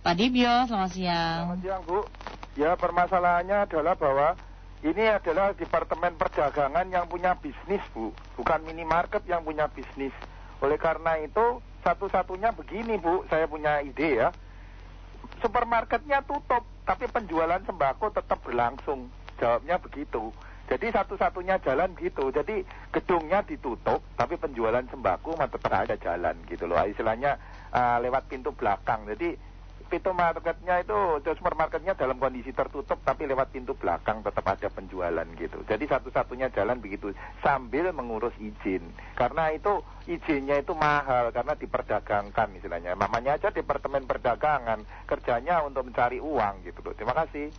Pak Dibyo, selamat siang. Selamat siang Bu. Ya permasalahannya adalah bahwa ini adalah Departemen Perdagangan yang punya bisnis Bu, bukan minimarket yang punya bisnis. Oleh karena itu satu-satunya begini Bu, saya punya ide ya. Supermarketnya tutup, tapi penjualan sembako tetap berlangsung. Jawabnya begitu. Jadi satu-satunya jalan gitu. Jadi gedungnya ditutup, tapi penjualan sembako mah tetap ada jalan gitu loh. Istilahnya uh, lewat pintu belakang. Jadi pintu marketnya itu supermarketnya dalam kondisi tertutup tapi lewat pintu belakang tetap ada penjualan gitu. Jadi satu-satunya jalan begitu sambil mengurus izin. Karena itu izinnya itu mahal karena diperdagangkan istilahnya. Namanya aja Departemen Perdagangan, kerjanya untuk mencari uang gitu loh. Terima kasih.